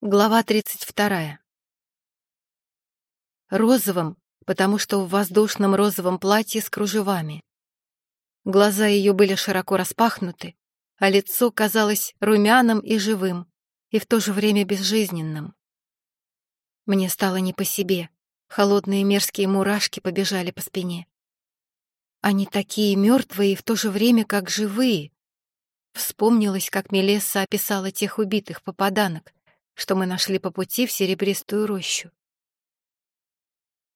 Глава 32. Розовым, потому что в воздушном розовом платье с кружевами. Глаза ее были широко распахнуты, а лицо казалось румяным и живым, и в то же время безжизненным. Мне стало не по себе, холодные мерзкие мурашки побежали по спине. Они такие мертвые и в то же время как живые. Вспомнилось, как Мелесса описала тех убитых попаданок, что мы нашли по пути в серебристую рощу.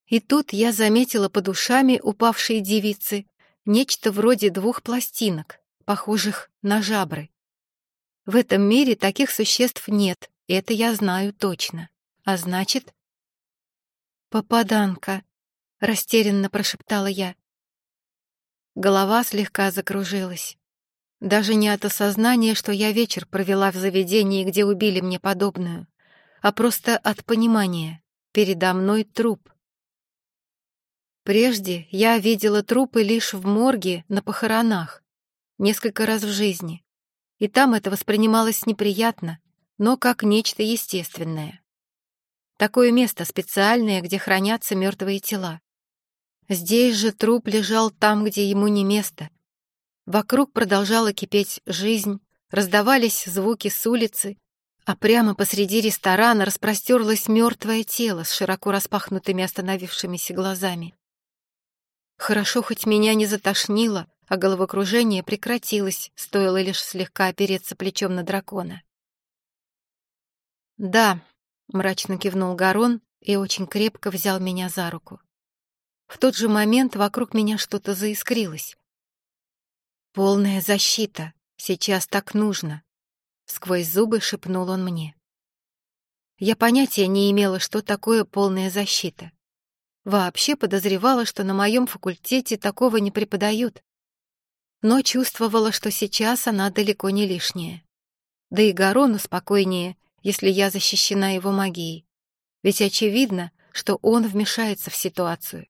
И тут я заметила под ушами упавшей девицы нечто вроде двух пластинок, похожих на жабры. В этом мире таких существ нет, это я знаю точно. А значит... «Попаданка», — растерянно прошептала я. Голова слегка закружилась. Даже не от осознания, что я вечер провела в заведении, где убили мне подобную, а просто от понимания. Передо мной труп. Прежде я видела трупы лишь в морге на похоронах, несколько раз в жизни, и там это воспринималось неприятно, но как нечто естественное. Такое место специальное, где хранятся мертвые тела. Здесь же труп лежал там, где ему не место — Вокруг продолжала кипеть жизнь, раздавались звуки с улицы, а прямо посреди ресторана распростерлось мертвое тело с широко распахнутыми остановившимися глазами. Хорошо, хоть меня не затошнило, а головокружение прекратилось, стоило лишь слегка опереться плечом на дракона. «Да», — мрачно кивнул Гарон и очень крепко взял меня за руку. В тот же момент вокруг меня что-то заискрилось. «Полная защита. Сейчас так нужно», — сквозь зубы шепнул он мне. Я понятия не имела, что такое полная защита. Вообще подозревала, что на моем факультете такого не преподают. Но чувствовала, что сейчас она далеко не лишняя. Да и Гарону спокойнее, если я защищена его магией. Ведь очевидно, что он вмешается в ситуацию.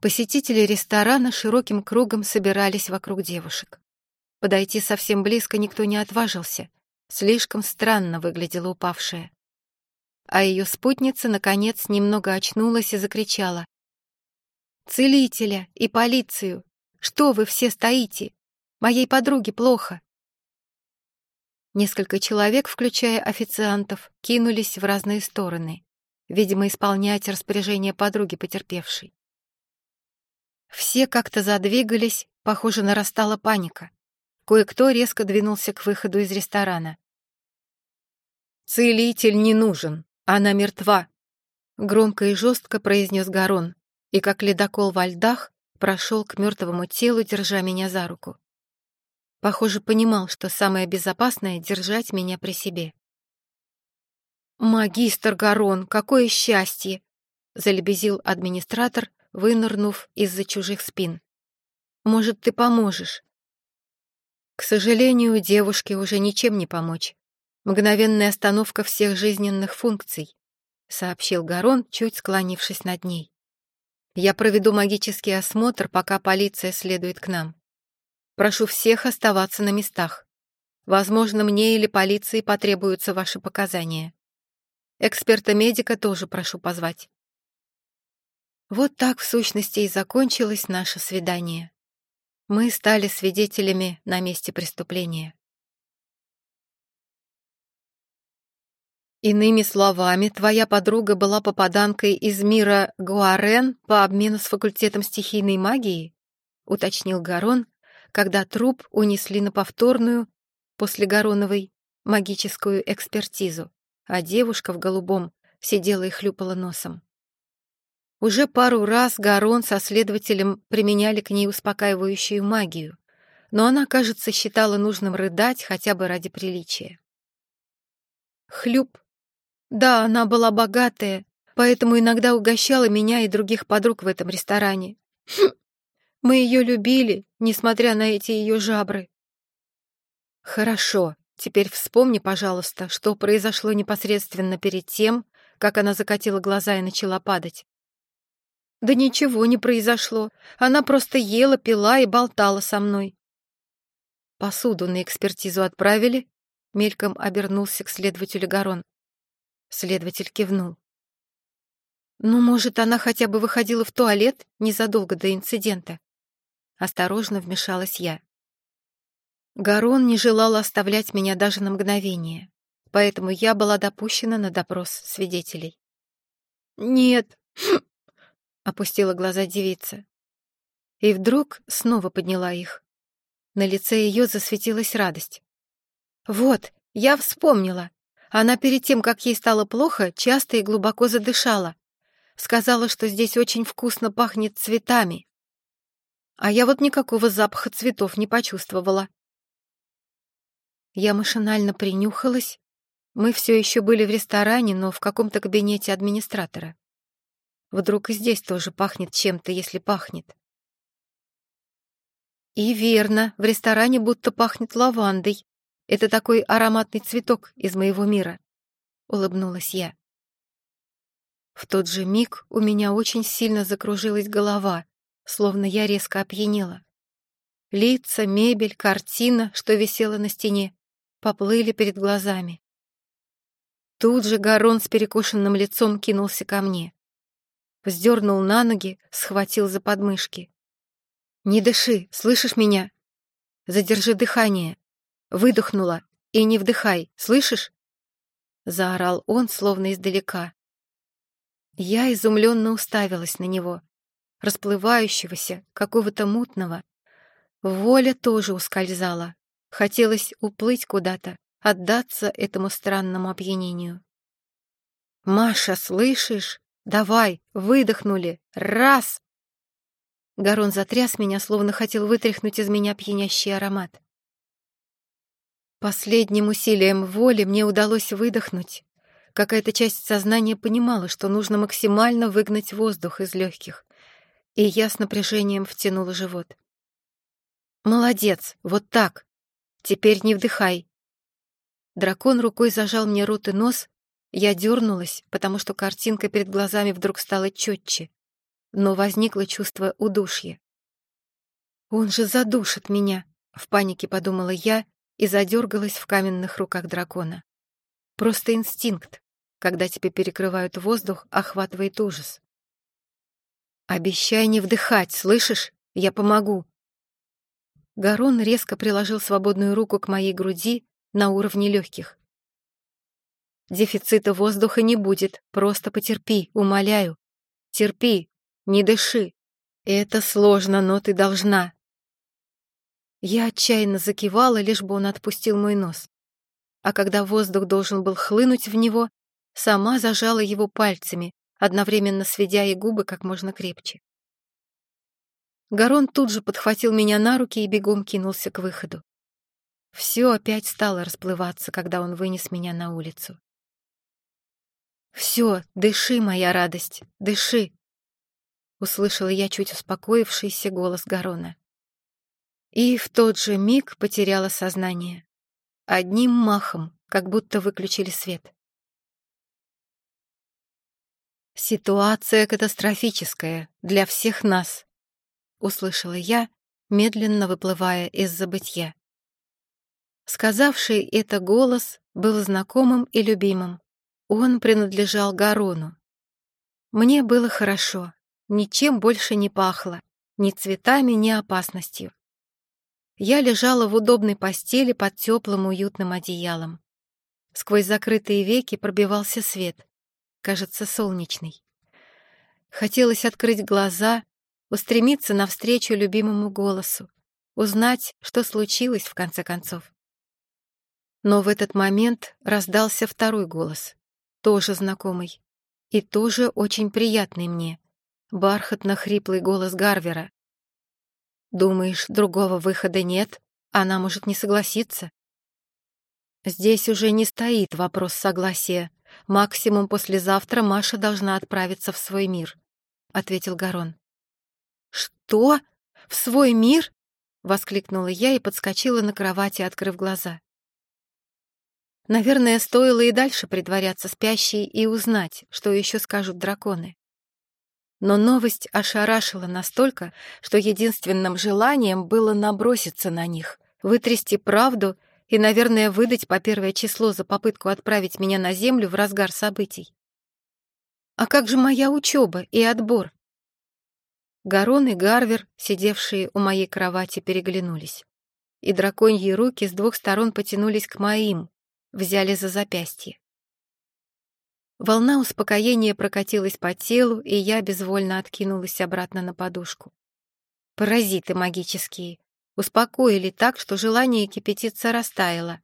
Посетители ресторана широким кругом собирались вокруг девушек. Подойти совсем близко никто не отважился. Слишком странно выглядела упавшая. А ее спутница, наконец, немного очнулась и закричала. «Целителя и полицию! Что вы все стоите? Моей подруге плохо!» Несколько человек, включая официантов, кинулись в разные стороны, видимо, исполнять распоряжение подруги потерпевшей. Все как-то задвигались, похоже, нарастала паника. Кое-кто резко двинулся к выходу из ресторана. «Целитель не нужен, она мертва», — громко и жестко произнес Гарон, и как ледокол во льдах прошел к мертвому телу, держа меня за руку. Похоже, понимал, что самое безопасное — держать меня при себе. «Магистр Гарон, какое счастье!» — залебезил администратор, вынырнув из-за чужих спин. «Может, ты поможешь?» К сожалению, девушке уже ничем не помочь. Мгновенная остановка всех жизненных функций, сообщил Гарон, чуть склонившись над ней. Я проведу магический осмотр, пока полиция следует к нам. Прошу всех оставаться на местах. Возможно, мне или полиции потребуются ваши показания. Эксперта-медика тоже прошу позвать. Вот так, в сущности, и закончилось наше свидание. Мы стали свидетелями на месте преступления. Иными словами, твоя подруга была попаданкой из мира Гуарен по обмену с факультетом стихийной магии? уточнил Гарон, когда труп унесли на повторную, после Гароновой, магическую экспертизу, а девушка в голубом сидела и хлюпала носом. Уже пару раз Гарон со следователем применяли к ней успокаивающую магию, но она, кажется, считала нужным рыдать хотя бы ради приличия. Хлюп. Да, она была богатая, поэтому иногда угощала меня и других подруг в этом ресторане. Хм. Мы ее любили, несмотря на эти ее жабры. Хорошо, теперь вспомни, пожалуйста, что произошло непосредственно перед тем, как она закатила глаза и начала падать. Да ничего не произошло. Она просто ела, пила и болтала со мной. Посуду на экспертизу отправили? мельком обернулся к следователю Гарон. Следователь кивнул. «Ну, может, она хотя бы выходила в туалет незадолго до инцидента?» Осторожно вмешалась я. Гарон не желал оставлять меня даже на мгновение, поэтому я была допущена на допрос свидетелей. «Нет», — опустила глаза девица. И вдруг снова подняла их. На лице ее засветилась радость. «Вот, я вспомнила. Она перед тем, как ей стало плохо, часто и глубоко задышала. Сказала, что здесь очень вкусно пахнет цветами. А я вот никакого запаха цветов не почувствовала. Я машинально принюхалась. Мы все еще были в ресторане, но в каком-то кабинете администратора. Вдруг и здесь тоже пахнет чем-то, если пахнет. И верно, в ресторане будто пахнет лавандой. Это такой ароматный цветок из моего мира. Улыбнулась я. В тот же миг у меня очень сильно закружилась голова, словно я резко опьянела. Лица, мебель, картина, что висела на стене, поплыли перед глазами. Тут же Гарон с перекошенным лицом кинулся ко мне. Вздернул на ноги, схватил за подмышки. «Не дыши, слышишь меня? Задержи дыхание. Выдохнула. И не вдыхай, слышишь?» Заорал он, словно издалека. Я изумленно уставилась на него, расплывающегося, какого-то мутного. Воля тоже ускользала. Хотелось уплыть куда-то, отдаться этому странному опьянению. «Маша, слышишь? Давай, выдохнули! Раз!» Гарон затряс меня, словно хотел вытряхнуть из меня пьянящий аромат. Последним усилием воли мне удалось выдохнуть, Какая-то часть сознания понимала, что нужно максимально выгнать воздух из легких, и я с напряжением втянула живот. «Молодец, вот так! Теперь не вдыхай!» Дракон рукой зажал мне рот и нос, я дернулась, потому что картинка перед глазами вдруг стала четче, но возникло чувство удушья. «Он же задушит меня!» — в панике подумала я и задергалась в каменных руках дракона. Просто инстинкт когда тебе перекрывают воздух, охватывает ужас. «Обещай не вдыхать, слышишь? Я помогу!» Гарон резко приложил свободную руку к моей груди на уровне легких. «Дефицита воздуха не будет, просто потерпи, умоляю. Терпи, не дыши. Это сложно, но ты должна». Я отчаянно закивала, лишь бы он отпустил мой нос. А когда воздух должен был хлынуть в него, сама зажала его пальцами, одновременно сведя и губы как можно крепче. Гарон тут же подхватил меня на руки и бегом кинулся к выходу. Все опять стало расплываться, когда он вынес меня на улицу. «Все, дыши, моя радость, дыши!» Услышала я чуть успокоившийся голос Гарона. И в тот же миг потеряла сознание. Одним махом, как будто выключили свет. «Ситуация катастрофическая для всех нас», — услышала я, медленно выплывая из забытья. Сказавший это голос был знакомым и любимым. Он принадлежал Гарону. Мне было хорошо, ничем больше не пахло, ни цветами, ни опасностью. Я лежала в удобной постели под теплым уютным одеялом. Сквозь закрытые веки пробивался свет кажется, солнечный. Хотелось открыть глаза, устремиться навстречу любимому голосу, узнать, что случилось в конце концов. Но в этот момент раздался второй голос, тоже знакомый, и тоже очень приятный мне, бархатно-хриплый голос Гарвера. «Думаешь, другого выхода нет? Она может не согласиться?» Здесь уже не стоит вопрос согласия, Максимум послезавтра Маша должна отправиться в свой мир», — ответил Гарон. «Что? В свой мир?» — воскликнула я и подскочила на кровати, открыв глаза. Наверное, стоило и дальше притворяться спящей и узнать, что еще скажут драконы. Но новость ошарашила настолько, что единственным желанием было наброситься на них, вытрясти правду и, наверное, выдать по первое число за попытку отправить меня на землю в разгар событий. А как же моя учеба и отбор? Гарон и Гарвер, сидевшие у моей кровати, переглянулись. И драконьи руки с двух сторон потянулись к моим, взяли за запястье. Волна успокоения прокатилась по телу, и я безвольно откинулась обратно на подушку. Паразиты магические. Успокоили так, что желание кипятиться растаяло.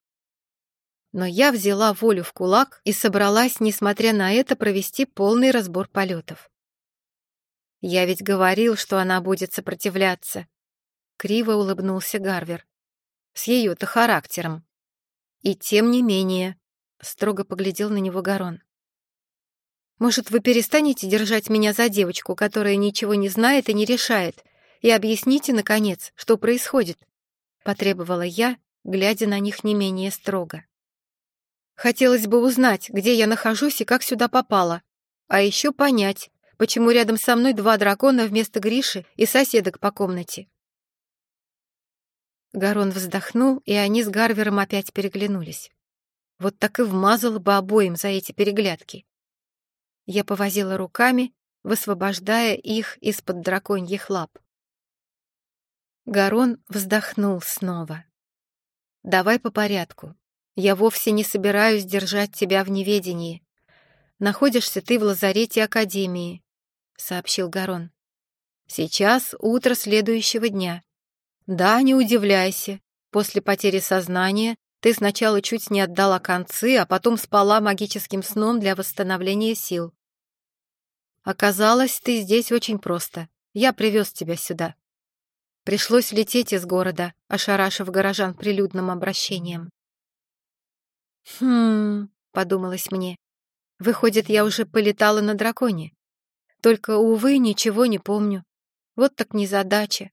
Но я взяла волю в кулак и собралась, несмотря на это, провести полный разбор полетов. Я ведь говорил, что она будет сопротивляться. Криво улыбнулся Гарвер. С ее-то характером. И тем не менее, строго поглядел на него Гарон. Может, вы перестанете держать меня за девочку, которая ничего не знает и не решает, и объясните, наконец, что происходит?» — потребовала я, глядя на них не менее строго. «Хотелось бы узнать, где я нахожусь и как сюда попала, а еще понять, почему рядом со мной два дракона вместо Гриши и соседок по комнате». Гарон вздохнул, и они с Гарвером опять переглянулись. Вот так и вмазал бы обоим за эти переглядки. Я повозила руками, высвобождая их из-под драконьих лап. Гарон вздохнул снова. «Давай по порядку. Я вовсе не собираюсь держать тебя в неведении. Находишься ты в лазарете Академии», — сообщил Гарон. «Сейчас утро следующего дня. Да, не удивляйся. После потери сознания ты сначала чуть не отдала концы, а потом спала магическим сном для восстановления сил. Оказалось, ты здесь очень просто. Я привез тебя сюда. Пришлось лететь из города, ошарашив горожан прилюдным обращением. «Хм...» — подумалось мне. «Выходит, я уже полетала на драконе. Только, увы, ничего не помню. Вот так незадача.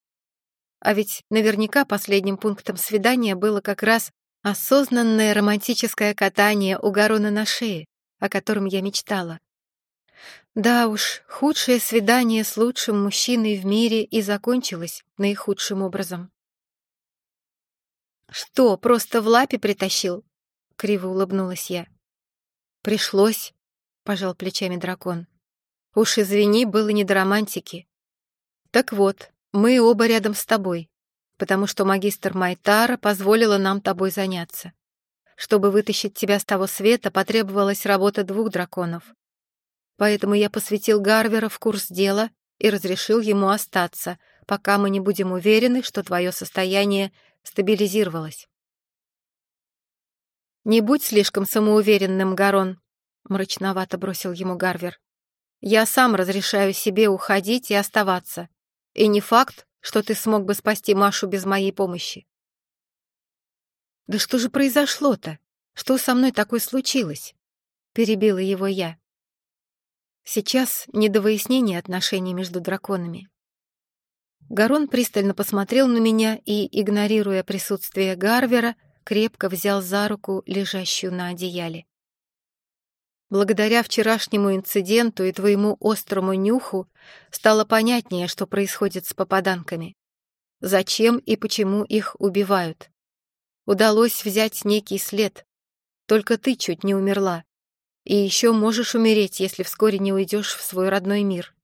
А ведь наверняка последним пунктом свидания было как раз Осознанное романтическое катание у Гарона на шее, о котором я мечтала. Да уж, худшее свидание с лучшим мужчиной в мире и закончилось наихудшим образом. «Что, просто в лапе притащил?» — криво улыбнулась я. «Пришлось», — пожал плечами дракон. «Уж извини, было не до романтики. Так вот, мы оба рядом с тобой потому что магистр Майтара позволила нам тобой заняться. Чтобы вытащить тебя с того света, потребовалась работа двух драконов. Поэтому я посвятил Гарвера в курс дела и разрешил ему остаться, пока мы не будем уверены, что твое состояние стабилизировалось. «Не будь слишком самоуверенным, Гарон», — мрачновато бросил ему Гарвер. «Я сам разрешаю себе уходить и оставаться. И не факт, что ты смог бы спасти Машу без моей помощи. «Да что же произошло-то? Что со мной такое случилось?» — перебила его я. Сейчас не до выяснения отношений между драконами. Гарон пристально посмотрел на меня и, игнорируя присутствие Гарвера, крепко взял за руку лежащую на одеяле. Благодаря вчерашнему инциденту и твоему острому нюху стало понятнее, что происходит с попаданками. Зачем и почему их убивают. Удалось взять некий след. Только ты чуть не умерла. И еще можешь умереть, если вскоре не уйдешь в свой родной мир.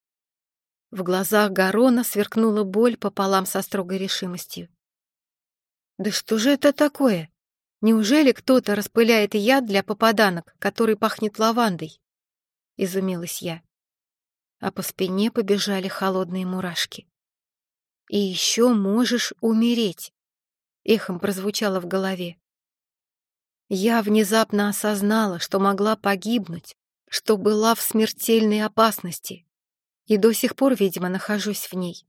В глазах Гарона сверкнула боль пополам со строгой решимостью. «Да что же это такое?» Неужели кто-то распыляет яд для попаданок, который пахнет лавандой? Изумилась я. А по спине побежали холодные мурашки. И еще можешь умереть. Эхом прозвучало в голове. Я внезапно осознала, что могла погибнуть, что была в смертельной опасности. И до сих пор, видимо, нахожусь в ней.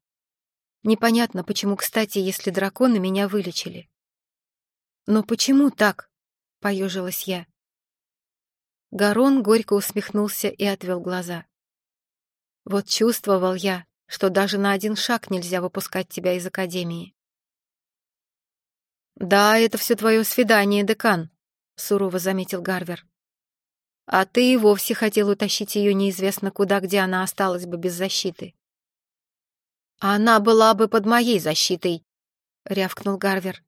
Непонятно, почему, кстати, если драконы меня вылечили. «Но почему так?» — поежилась я. Гарон горько усмехнулся и отвел глаза. «Вот чувствовал я, что даже на один шаг нельзя выпускать тебя из академии». «Да, это все твое свидание, декан», — сурово заметил Гарвер. «А ты и вовсе хотел утащить ее неизвестно куда, где она осталась бы без защиты». «Она была бы под моей защитой», — рявкнул Гарвер.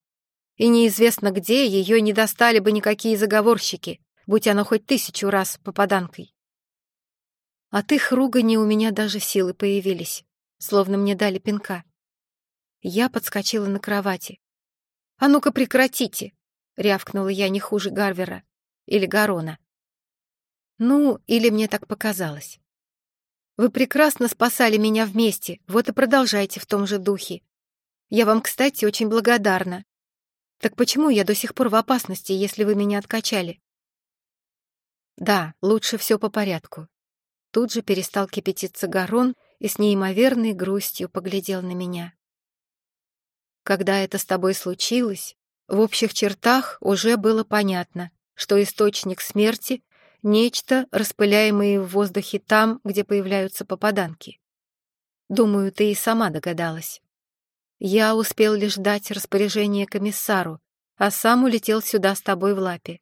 И неизвестно где ее не достали бы никакие заговорщики, будь оно хоть тысячу раз попаданкой. От их ругани у меня даже силы появились, словно мне дали пинка. Я подскочила на кровати. «А ну-ка прекратите!» — рявкнула я не хуже Гарвера или Гарона. Ну, или мне так показалось. Вы прекрасно спасали меня вместе, вот и продолжайте в том же духе. Я вам, кстати, очень благодарна. Так почему я до сих пор в опасности, если вы меня откачали? Да, лучше все по порядку. Тут же перестал кипятиться Гарон и с неимоверной грустью поглядел на меня. Когда это с тобой случилось, в общих чертах уже было понятно, что источник смерти Нечто, распыляемое в воздухе там, где появляются попаданки. Думаю, ты и сама догадалась. Я успел лишь дать распоряжение комиссару, а сам улетел сюда с тобой в лапе.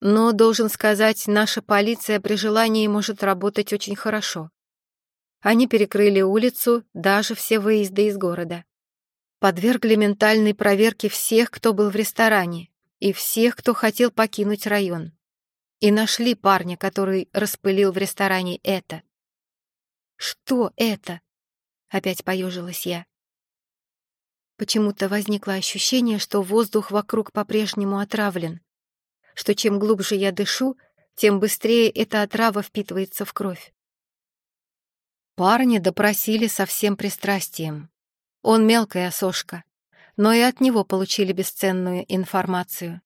Но, должен сказать, наша полиция при желании может работать очень хорошо. Они перекрыли улицу, даже все выезды из города. Подвергли ментальной проверке всех, кто был в ресторане, и всех, кто хотел покинуть район и нашли парня, который распылил в ресторане это. «Что это?» — опять поежилась я. Почему-то возникло ощущение, что воздух вокруг по-прежнему отравлен, что чем глубже я дышу, тем быстрее эта отрава впитывается в кровь. Парня допросили со всем пристрастием. Он мелкая сошка, но и от него получили бесценную информацию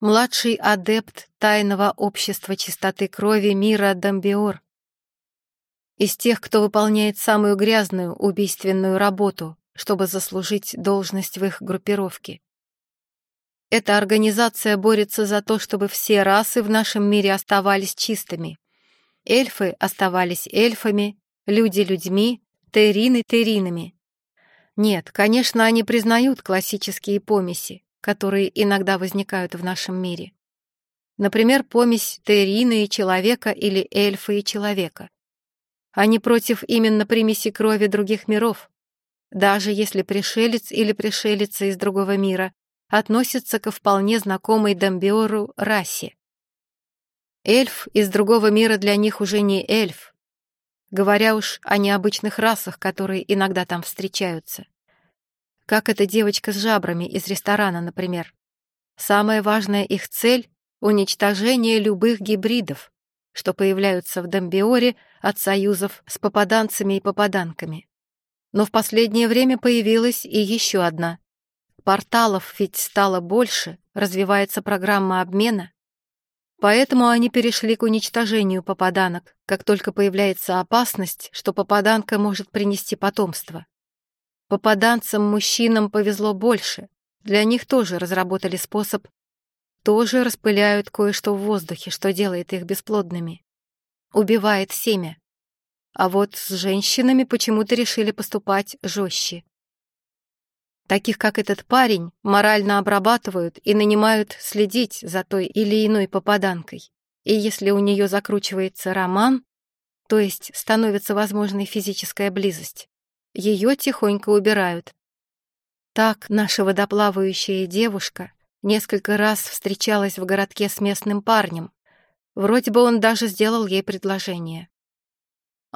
младший адепт тайного общества чистоты крови мира Дамбиор. Из тех, кто выполняет самую грязную убийственную работу, чтобы заслужить должность в их группировке. Эта организация борется за то, чтобы все расы в нашем мире оставались чистыми. Эльфы оставались эльфами, люди — людьми, терины — теринами. Нет, конечно, они признают классические помеси, которые иногда возникают в нашем мире. Например, помесь террина и человека или эльфа и человека. Они против именно примеси крови других миров, даже если пришелец или пришелица из другого мира относятся ко вполне знакомой Дамбиору расе. Эльф из другого мира для них уже не эльф, говоря уж о необычных расах, которые иногда там встречаются. Как эта девочка с жабрами из ресторана, например. Самая важная их цель — уничтожение любых гибридов, что появляются в Домбиоре от союзов с попаданцами и попаданками. Но в последнее время появилась и еще одна. Порталов ведь стало больше, развивается программа обмена. Поэтому они перешли к уничтожению попаданок, как только появляется опасность, что попаданка может принести потомство. Попаданцам-мужчинам повезло больше. Для них тоже разработали способ. Тоже распыляют кое-что в воздухе, что делает их бесплодными. Убивает семя. А вот с женщинами почему-то решили поступать жестче. Таких, как этот парень, морально обрабатывают и нанимают следить за той или иной попаданкой. И если у нее закручивается роман, то есть становится возможной физическая близость, ее тихонько убирают. Так наша водоплавающая девушка несколько раз встречалась в городке с местным парнем. Вроде бы он даже сделал ей предложение.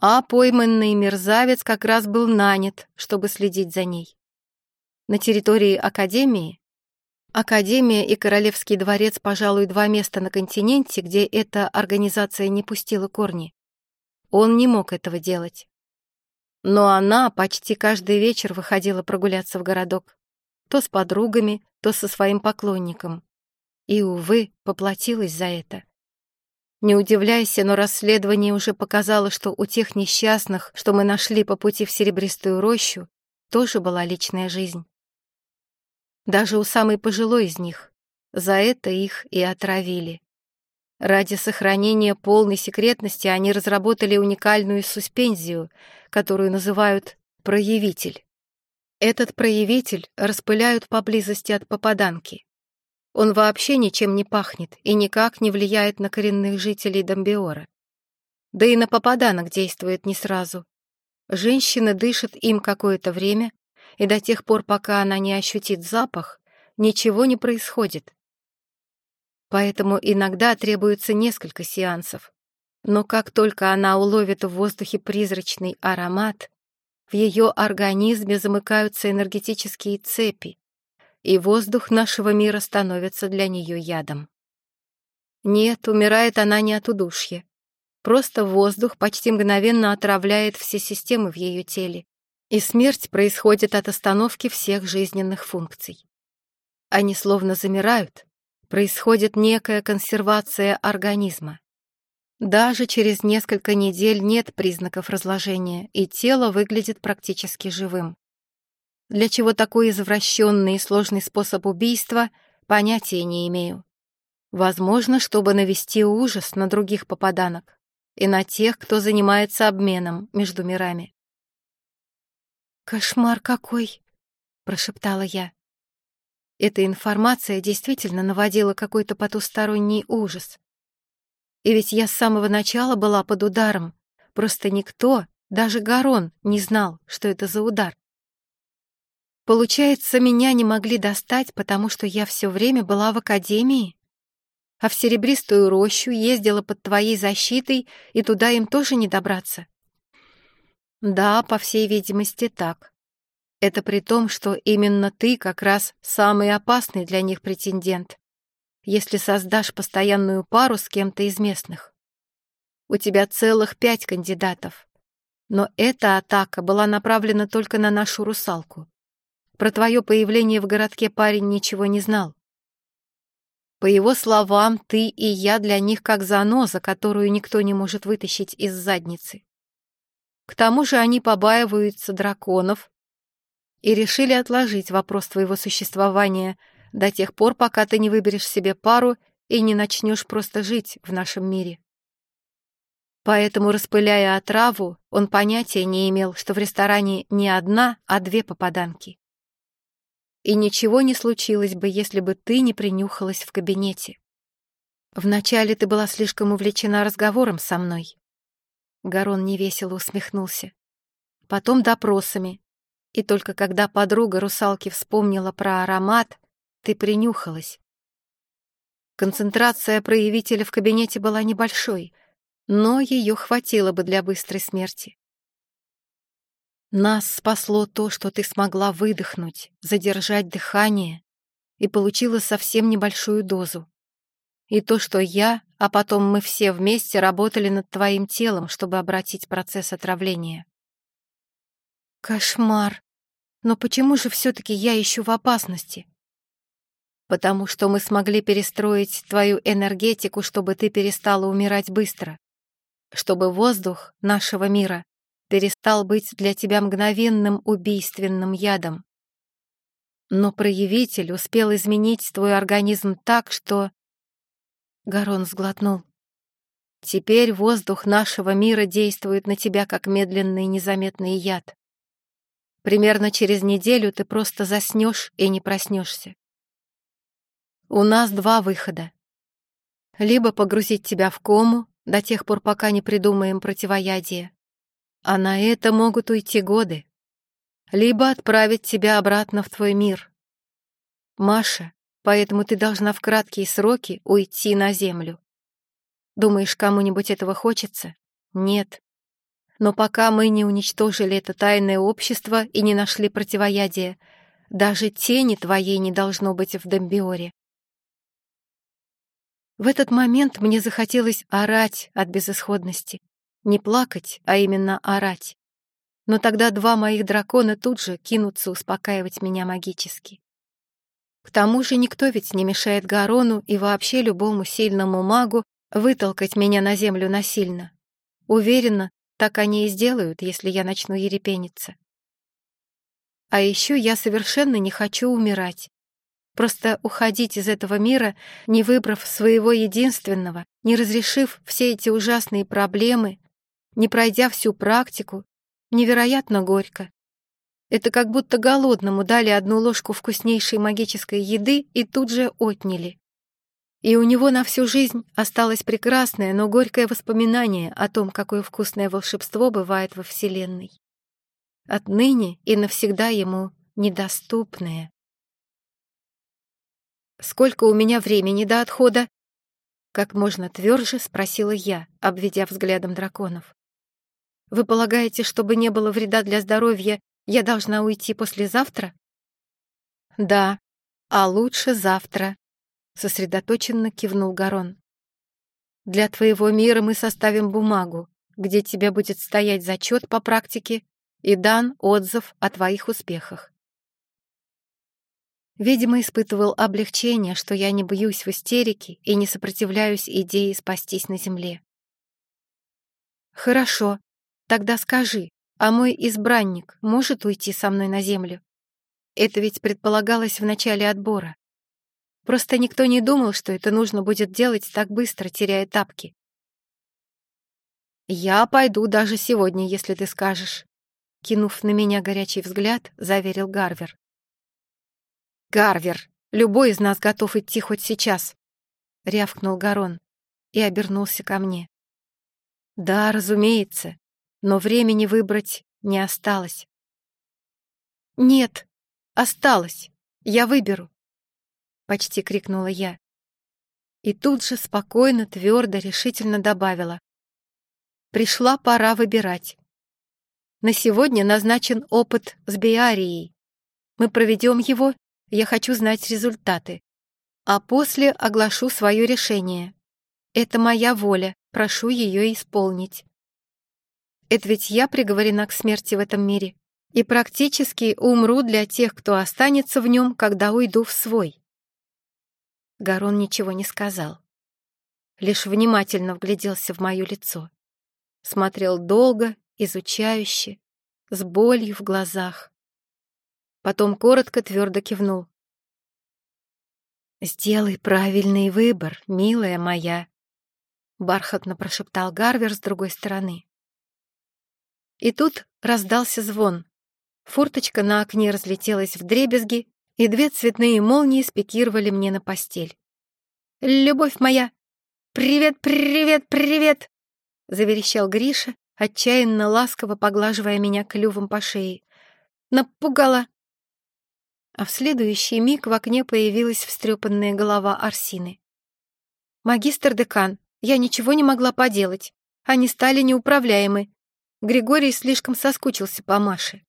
А пойманный мерзавец как раз был нанят, чтобы следить за ней. На территории Академии Академия и Королевский дворец, пожалуй, два места на континенте, где эта организация не пустила корни. Он не мог этого делать. Но она почти каждый вечер выходила прогуляться в городок. То с подругами, то со своим поклонником. И, увы, поплатилась за это. Не удивляйся, но расследование уже показало, что у тех несчастных, что мы нашли по пути в Серебристую рощу, тоже была личная жизнь. Даже у самой пожилой из них. За это их и отравили. Ради сохранения полной секретности они разработали уникальную суспензию, которую называют «проявитель». Этот проявитель распыляют поблизости от попаданки. Он вообще ничем не пахнет и никак не влияет на коренных жителей Домбиора. Да и на попаданок действует не сразу. Женщина дышит им какое-то время, и до тех пор, пока она не ощутит запах, ничего не происходит. Поэтому иногда требуется несколько сеансов. Но как только она уловит в воздухе призрачный аромат, в ее организме замыкаются энергетические цепи, и воздух нашего мира становится для нее ядом. Нет, умирает она не от удушья. Просто воздух почти мгновенно отравляет все системы в ее теле, и смерть происходит от остановки всех жизненных функций. Они словно замирают, происходит некая консервация организма. Даже через несколько недель нет признаков разложения, и тело выглядит практически живым. Для чего такой извращенный и сложный способ убийства, понятия не имею. Возможно, чтобы навести ужас на других попаданок и на тех, кто занимается обменом между мирами. «Кошмар какой!» — прошептала я. Эта информация действительно наводила какой-то потусторонний ужас. И ведь я с самого начала была под ударом. Просто никто, даже Гарон, не знал, что это за удар. Получается, меня не могли достать, потому что я все время была в академии? А в Серебристую рощу ездила под твоей защитой, и туда им тоже не добраться? Да, по всей видимости, так. Это при том, что именно ты как раз самый опасный для них претендент если создашь постоянную пару с кем-то из местных. У тебя целых пять кандидатов. Но эта атака была направлена только на нашу русалку. Про твое появление в городке парень ничего не знал. По его словам, ты и я для них как заноза, которую никто не может вытащить из задницы. К тому же они побаиваются драконов и решили отложить вопрос твоего существования — до тех пор, пока ты не выберешь себе пару и не начнешь просто жить в нашем мире. Поэтому, распыляя отраву, он понятия не имел, что в ресторане не одна, а две попаданки. И ничего не случилось бы, если бы ты не принюхалась в кабинете. Вначале ты была слишком увлечена разговором со мной. Гарон невесело усмехнулся. Потом допросами. И только когда подруга русалки вспомнила про аромат, ты принюхалась. Концентрация проявителя в кабинете была небольшой, но ее хватило бы для быстрой смерти. Нас спасло то, что ты смогла выдохнуть, задержать дыхание и получила совсем небольшую дозу. И то, что я, а потом мы все вместе работали над твоим телом, чтобы обратить процесс отравления. Кошмар! Но почему же все-таки я еще в опасности? потому что мы смогли перестроить твою энергетику, чтобы ты перестала умирать быстро, чтобы воздух нашего мира перестал быть для тебя мгновенным убийственным ядом. Но проявитель успел изменить твой организм так, что... Гарон сглотнул. Теперь воздух нашего мира действует на тебя как медленный незаметный яд. Примерно через неделю ты просто заснешь и не проснешься. У нас два выхода. Либо погрузить тебя в кому до тех пор, пока не придумаем противоядие. А на это могут уйти годы. Либо отправить тебя обратно в твой мир. Маша, поэтому ты должна в краткие сроки уйти на землю. Думаешь, кому-нибудь этого хочется? Нет. Но пока мы не уничтожили это тайное общество и не нашли противоядия, даже тени твоей не должно быть в Домбиоре. В этот момент мне захотелось орать от безысходности. Не плакать, а именно орать. Но тогда два моих дракона тут же кинутся успокаивать меня магически. К тому же никто ведь не мешает Гарону и вообще любому сильному магу вытолкать меня на землю насильно. Уверена, так они и сделают, если я начну ерепениться. А еще я совершенно не хочу умирать. Просто уходить из этого мира, не выбрав своего единственного, не разрешив все эти ужасные проблемы, не пройдя всю практику, невероятно горько. Это как будто голодному дали одну ложку вкуснейшей магической еды и тут же отняли. И у него на всю жизнь осталось прекрасное, но горькое воспоминание о том, какое вкусное волшебство бывает во Вселенной. Отныне и навсегда ему недоступное. сколько у меня времени до отхода?» Как можно тверже спросила я, обведя взглядом драконов. «Вы полагаете, чтобы не было вреда для здоровья, я должна уйти послезавтра?» «Да, а лучше завтра», — сосредоточенно кивнул Гарон. «Для твоего мира мы составим бумагу, где тебе будет стоять зачет по практике и дан отзыв о твоих успехах. Видимо, испытывал облегчение, что я не бьюсь в истерике и не сопротивляюсь идее спастись на земле. «Хорошо, тогда скажи, а мой избранник может уйти со мной на землю? Это ведь предполагалось в начале отбора. Просто никто не думал, что это нужно будет делать так быстро, теряя тапки. «Я пойду даже сегодня, если ты скажешь», — кинув на меня горячий взгляд, заверил Гарвер. «Гарвер, любой из нас готов идти хоть сейчас», — рявкнул Гарон и обернулся ко мне. «Да, разумеется, но времени выбрать не осталось». «Нет, осталось, я выберу», — почти крикнула я. И тут же спокойно, твердо, решительно добавила. Пришла пора выбирать. На сегодня назначен опыт с биарией. Мы проведем его я хочу знать результаты. А после оглашу свое решение. Это моя воля, прошу ее исполнить. Это ведь я приговорена к смерти в этом мире и практически умру для тех, кто останется в нем, когда уйду в свой. Гарон ничего не сказал. Лишь внимательно вгляделся в мое лицо. Смотрел долго, изучающе, с болью в глазах. Потом коротко твердо кивнул. «Сделай правильный выбор, милая моя», — бархатно прошептал Гарвер с другой стороны. И тут раздался звон. Форточка на окне разлетелась в дребезги, и две цветные молнии спикировали мне на постель. «Любовь моя! Привет, привет, привет!» — заверещал Гриша, отчаянно ласково поглаживая меня клювом по шее. «Напугала! а в следующий миг в окне появилась встрепанная голова Арсины. «Магистр декан, я ничего не могла поделать. Они стали неуправляемы. Григорий слишком соскучился по Маше».